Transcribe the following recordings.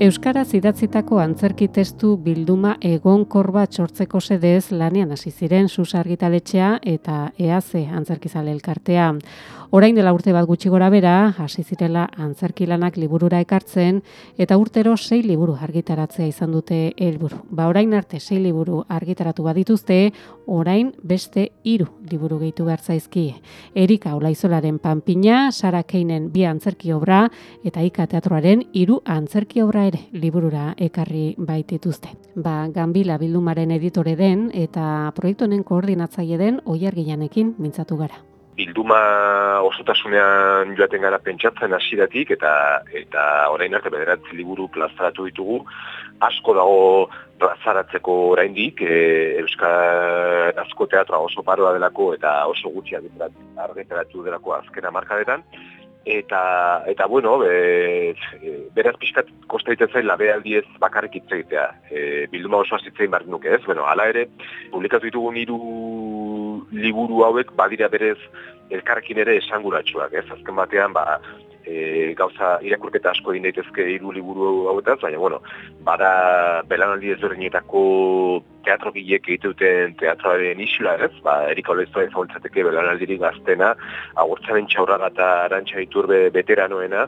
Euskaraz idatzitako antzerki testu bilduma egonkor bat sortzeko sedez lanean hasi ziren sus argitaletxea eta EAC antzerkizale elkartea. Orain dela urte bat gutxi gora bera, hasi zirela antzerki lanak liburura ekartzen eta urtero sei liburu argitaratzea izan dute helburu. Ba orain arte sei liburu argitaratu badituzte, orain beste hiru liburu gehitu behar zaizkie. Erika Olaizolaren Panpina, Sara Keinen bi antzerki obra eta Ika Teatroaren hiru antzerki obra ere liburura ekarri baitituzte. Ba, Gambila bildumaren editore den eta proiektu honen koordinatzaile den Oiargilanekin mintzatu gara. Bilduma osotasunean joaten gara pentsatzen hasidatik eta eta orain arte bederatzi liburu plazaratu ditugu. Asko dago plazaratzeko oraindik e, euskal asko teatroa oso paroa delako eta oso gutxi argitaratu delako azkena markadetan eta eta bueno be, beraz pixkat kosta egiten zain labe aldiez bakarrik hitz egitea e, bilduma oso azitzein barri nuke ez bueno, ala ere publikatu ditugu hiru liburu hauek badira berez elkarrekin ere esanguratsuak, ez? Azken batean, ba, e, gauza irakurketa asko egin daitezke hiru liburu hauetaz, baina, bueno, bada belanaldi ezberdinetako teatro gilek egiteuten teatroaren isla, ez? Ba, Erika Oleztoa ezagutzateke belanaldirik gaztena, agurtzaren txaurraga eta arantxa iturbe veteranoena,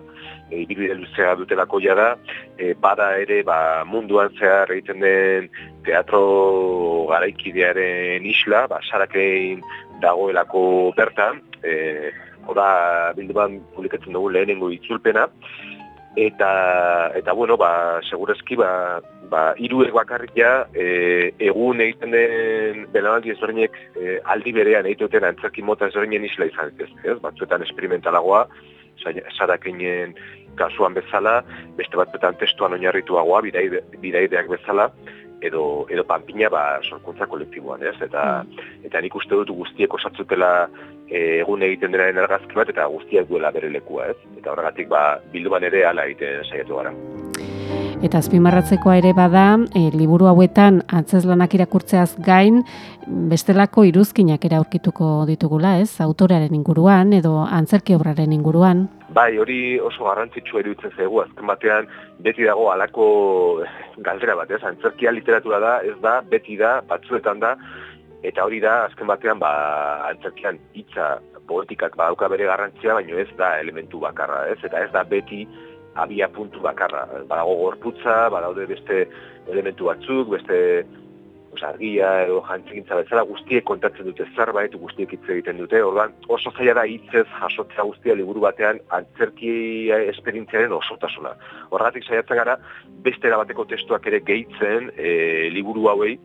e, ibilbide luzea dutelako da, e, bada ere ba, munduan zehar egiten den teatro garaikidearen isla, ba, sarakein dagoelako bertan, e, oda bilduman publikatzen dugu lehenengo itzulpena, eta, eta bueno, ba, segurezki, ba, ba, iru bakarrik ja, e, egun egiten den belanaldi ezberdinek e, aldi berean egiten antzerki mota ezberdinen isla izan ez, ez? batzuetan esperimentalagoa, sarakinen kasuan bezala, beste batzuetan testuan oinarrituagoa, bidaideak bezala, edo edo panpina ba sorkuntza kolektiboan, ez? Eta mm. eta nik uste dut guztiek osatzutela e, egun egiten denaren argazki bat eta guztiak duela bere lekua, ez? Eta horregatik ba bilduman ere hala egiten saiatu gara. Eta azpimarratzekoa ere bada, e, liburu hauetan antzeslanak irakurtzeaz gain, bestelako iruzkinak ere aurkituko ditugula, ez? Autorearen inguruan edo antzerki obraren inguruan. Bai, hori oso garrantzitsua iruditzen zaigu, azken batean beti dago alako galdera bat, ez? Antzerkia literatura da, ez da, beti da, batzuetan da, eta hori da, azken batean, ba, antzerkian hitza poetikak badauka bere garrantzia, baino ez da elementu bakarra, ez? Eta ez da beti abia puntu bakarra. Badago gorputza, badaude beste elementu batzuk, beste argia edo jantzikintza bezala guztiek kontatzen dute zerbait, guztiek hitz egiten dute, orduan oso zaila da hitzez jasotzea guztia liburu batean antzerki esperientziaren osotasuna. Horregatik saiatzen gara beste erabateko testuak ere gehitzen e, liburu hauei,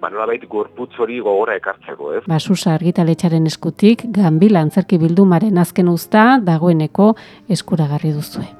ba nolabait gorputz hori gogora ekartzeko, ez? Basusa argitaletxaren eskutik, Gambila antzerki bildumaren azken uzta dagoeneko eskuragarri duzue.